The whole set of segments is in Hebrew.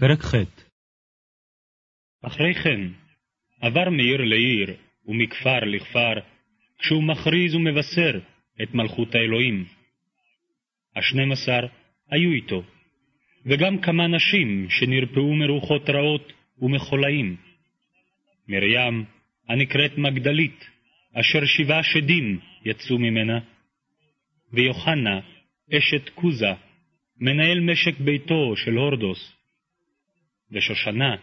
פרק ח' אחרי כן, עבר מעיר לעיר ומכפר לכפר, כשהוא מכריז ומבשר את מלכות האלוהים. השנים עשר היו איתו, וגם כמה נשים שנרפאו מרוחות רעות ומחולאים. מרים, הנקראת מגדלית, אשר שבעה שדים יצאו ממנה, ויוחנה, אשת כוזה, מנהל משק ביתו של הורדוס, ושושנה,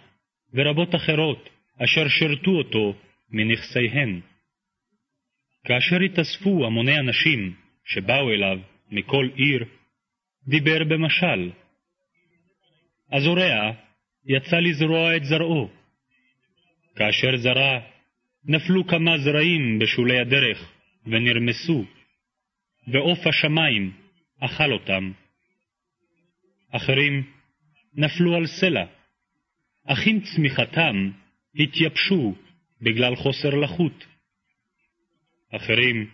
ורבות אחרות, אשר שירתו אותו מנכסיהן. כאשר התאספו המוני אנשים שבאו אליו מכל עיר, דיבר במשל. הזורע יצא לזרוע את זרעו. כאשר זרע, נפלו כמה זרעים בשולי הדרך, ונרמסו, ועוף השמיים אכל אותם. אחרים נפלו על סלע, אך עם צמיחתם התייבשו בגלל חוסר לחות. אחרים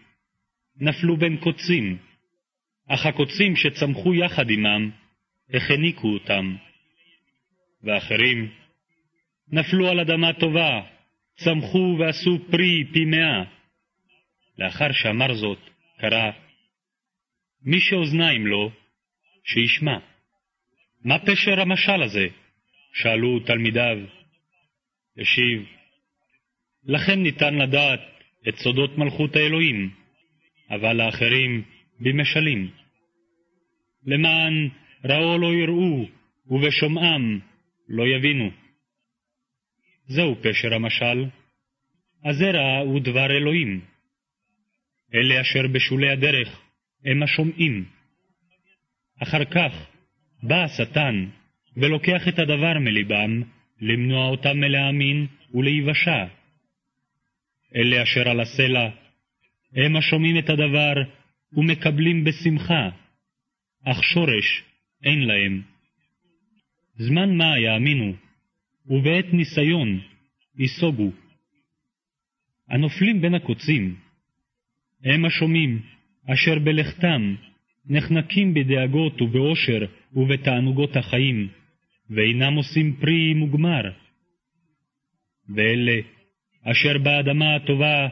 נפלו בין קוצים, אך הקוצים שצמחו יחד עמם החניקו אותם. ואחרים נפלו על אדמה טובה, צמחו ועשו פרי פי מאה. לאחר שאמר זאת, קרא, מי שאוזניים לו, שישמע. מה פשר המשל הזה? שאלו תלמידיו. השיב, לכן ניתן לדעת את סודות מלכות האלוהים, אבל לאחרים במשלים. למען ראו לא יראו, ובשומעם לא יבינו. זהו פשר המשל. הזרע הוא דבר אלוהים. אלה אשר בשולי הדרך הם השומעים. אחר כך בא השטן ולוקח את הדבר מלבם, למנוע אותם מלהאמין ולהיוושע. אלה אשר על הסלע, הם השומעים את הדבר ומקבלים בשמחה, אך שורש אין להם. זמן מה יאמינו, ובעת ניסיון ייסוגו. הנופלים בין הקוצים, הם השומעים, אשר בלכתם נחנקים בדאגות ובאושר ובתענוגות החיים, ואינם עושים פרי מוגמר. ואלה אשר באדמה הטובה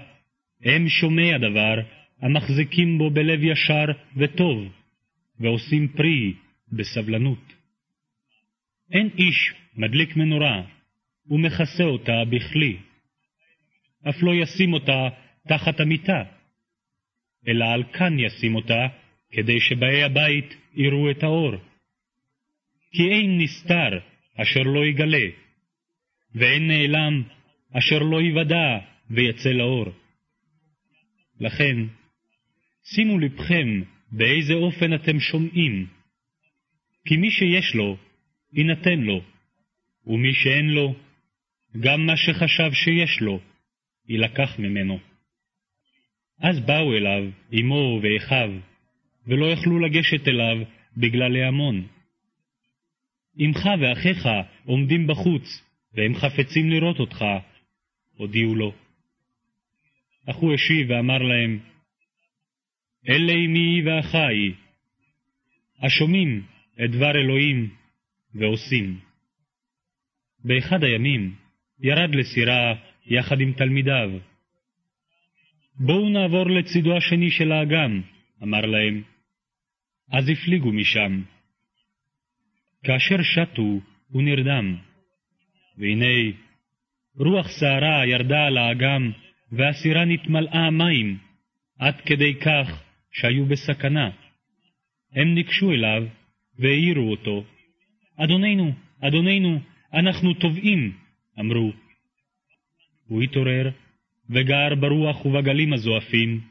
הם שומעי הדבר, המחזיקים בו בלב ישר וטוב, ועושים פרי בסבלנות. אין איש מדליק מנורה ומכסה אותה בכלי, אף לא ישים אותה תחת המיטה, אלא על כאן ישים אותה, כדי שבאי הבית יראו את האור. כי אין נסתר אשר לא יגלה, ואין נעלם אשר לא יוודע ויצא לאור. לכן, שימו לבכם באיזה אופן אתם שומעים, כי מי שיש לו, יינתן לו, ומי שאין לו, גם מה שחשב שיש לו, יילקח ממנו. אז באו אליו אמו ואחיו, ולא יכלו לגשת אליו בגלל ההמון. אמך ואחיך עומדים בחוץ, והם חפצים לראות אותך, הודיעו לו. אך הוא השיב ואמר להם, אלה אמי ואחי, השומעים את דבר אלוהים ועושים. באחד הימים ירד לסירה יחד עם תלמידיו. בואו נעבור לצידו השני של האגם, אמר להם. אז הפליגו משם. כאשר שטו, הוא נרדם. והנה, רוח סערה ירדה על האגם, והסירה נתמלאה מים, עד כדי כך שהיו בסכנה. הם ניגשו אליו והעירו אותו. אדוננו, אדוננו, אנחנו טובעים, אמרו. הוא התעורר וגער ברוח ובגלים הזועפים,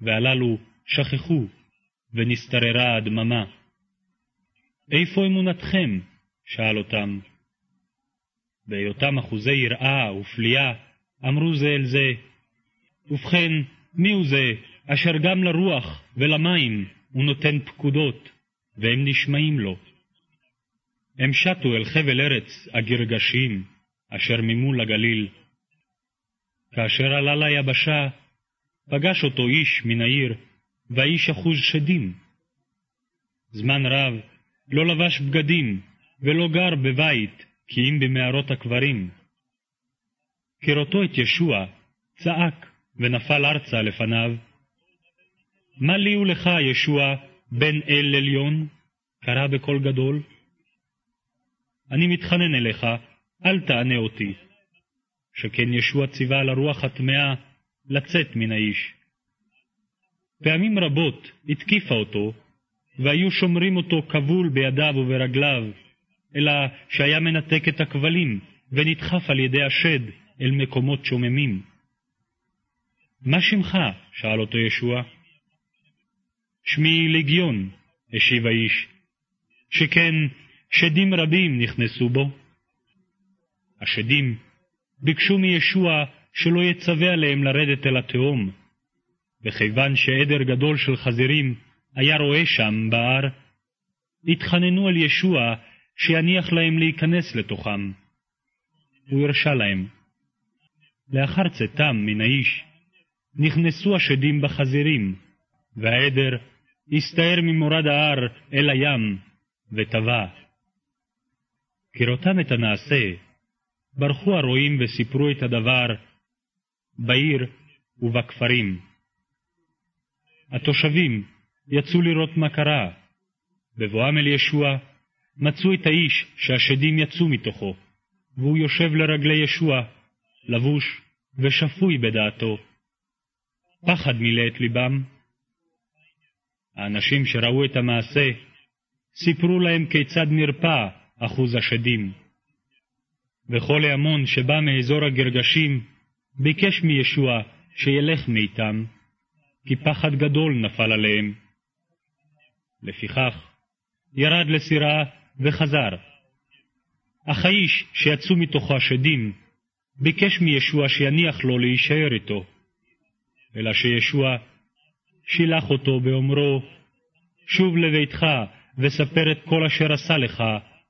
והללו שכחו, ונסתררה הדממה. איפה אמונתכם? שאל אותם. בהיותם אחוזי יראה ופליאה, אמרו זה אל זה, ובכן, מיהו זה אשר גם לרוח ולמים הוא נותן פקודות, והם נשמעים לו? הם שטו אל חבל ארץ הגרגשים, אשר ממול הגליל. כאשר עלה ליבשה, פגש אותו איש מן העיר, והאיש אחוז שדים. זמן רב לא לבש בגדים, ולא גר בבית, כי אם במערות הקברים. כראותו את ישוע, צעק, ונפל ארצה לפניו. מה לי ולך, ישוע, בן אל עליון? קרא בקול גדול. אני מתחנן אליך, אל תענה אותי. שכן ישוע ציווה על הרוח הטמאה לצאת מן האיש. פעמים רבות התקיפה אותו, והיו שומרים אותו כבול בידיו וברגליו, אלא שהיה מנתק את הכבלים, ונדחף על ידי השד אל מקומות שוממים. מה שמך? שאל אותו ישוע. שמי לגיון, השיב האיש, שכן שדים רבים נכנסו בו. השדים ביקשו מישוע שלא יצווה עליהם לרדת אל התהום, וכיוון שעדר גדול של חזירים היה רואה שם בהר, התחננו על ישוע שיניח להם להיכנס לתוכם. הוא הרשה להם. לאחר צאתם מן האיש, נכנסו השדים בחזירים, והעדר הסתער ממורד ההר אל הים, וטבע. כראותם את הנעשה, ברחו הרועים וסיפרו את הדבר בעיר ובכפרים. התושבים יצאו לראות מה קרה. בבואם אל ישוע, מצאו את האיש שהשדים יצאו מתוכו, והוא יושב לרגלי ישוע, לבוש ושפוי בדעתו. פחד מילא את ליבם. האנשים שראו את המעשה, סיפרו להם כיצד נרפא אחוז השדים. וכל ההמון שבא מאזור הגרגשים ביקש מישוע שילך מאיתם, כי פחד גדול נפל עליהם. לפיכך, ירד לסירה וחזר. אך האיש שיצאו מתוכו השדים, ביקש מישוע שיניח לו להישאר איתו. אלא שישוע שילח אותו באומרו, שוב לביתך וספר את כל אשר עשה לך,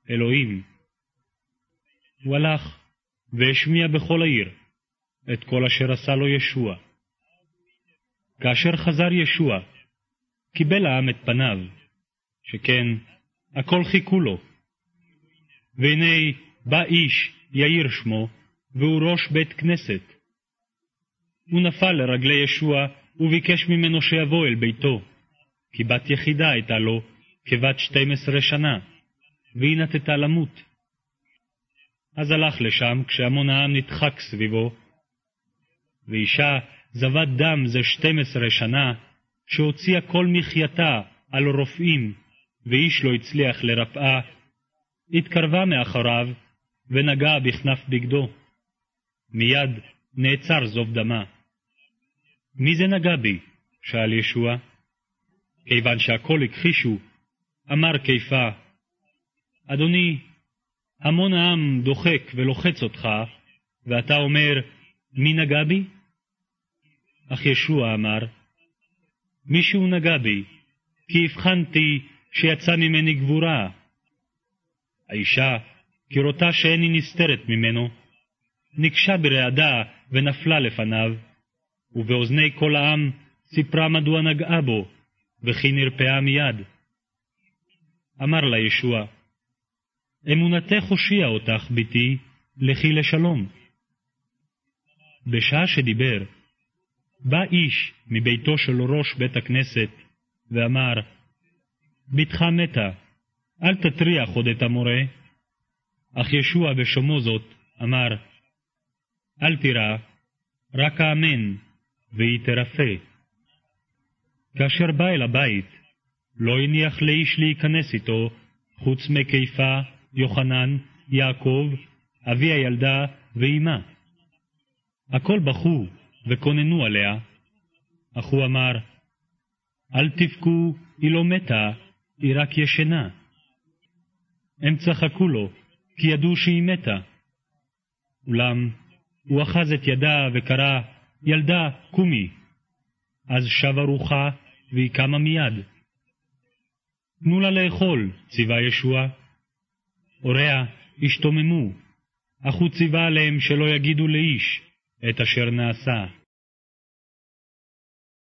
אלוהים. הוא הלך והשמיע בכל העיר את כל אשר עשה לו ישוע. כאשר חזר ישוע, קיבל העם את פניו, שכן הכל חיכו לו. והנה בא איש, יאיר שמו, והוא ראש בית כנסת. הוא נפל לרגלי ישוע וביקש ממנו שיבוא אל ביתו, כי בת יחידה הייתה לו, כבת שתים עשרה שנה, והיא נטתה למות. אז הלך לשם כשהמון העם נדחק סביבו, ואישה זבת דם זה שתים עשרה שנה, שהוציאה כל מחייתה על רופאים, ואיש לא הצליח לרפאה, התקרבה מאחוריו ונגעה בכנף בגדו. מיד נעצר זוב דמה. מי זה נגע בי? שאל ישוע. כיוון שהכל הכחישו, אמר כיפה, אדוני, המון העם דוחק ולוחץ אותך, ואתה אומר, מי נגע בי? אך ישוע אמר, מישהו נגע בי, כי הבחנתי שיצא ממני גבורה. האישה, כראותה שאיני נסתרת ממנו, ניגשה ברעדה ונפלה לפניו, ובאוזני כל העם סיפרה מדוע נגעה בו, וכי נרפאה מיד. אמר לה ישוע, אמונתך הושיעה אותך, בתי, לכי לשלום. בשעה שדיבר, בא איש מביתו של ראש בית הכנסת, ואמר, בתך מתה, אל תטריח עוד את המורה. אך ישוע בשומעו זאת, אמר, אל תירא, רק האמן, והיא תרפא. כאשר בא אל הבית, לא הניח לאיש להיכנס איתו, חוץ מקיפה, יוחנן, יעקב, אבי הילדה ואימה. הכל בכו וקוננו עליה, אך הוא אמר, אל תבכו, היא לא מתה, היא רק ישנה. הם צחקו לו, כי ידעו שהיא מתה. אולם הוא אחז את ידה וקרא, ילדה, קומי. אז שבה רוחה, והיא קמה מיד. תנו לה לאכול, ציווה ישוע. הוריה השתוממו, אך הוא ציווה עליהם שלא יגידו לאיש את אשר נעשה.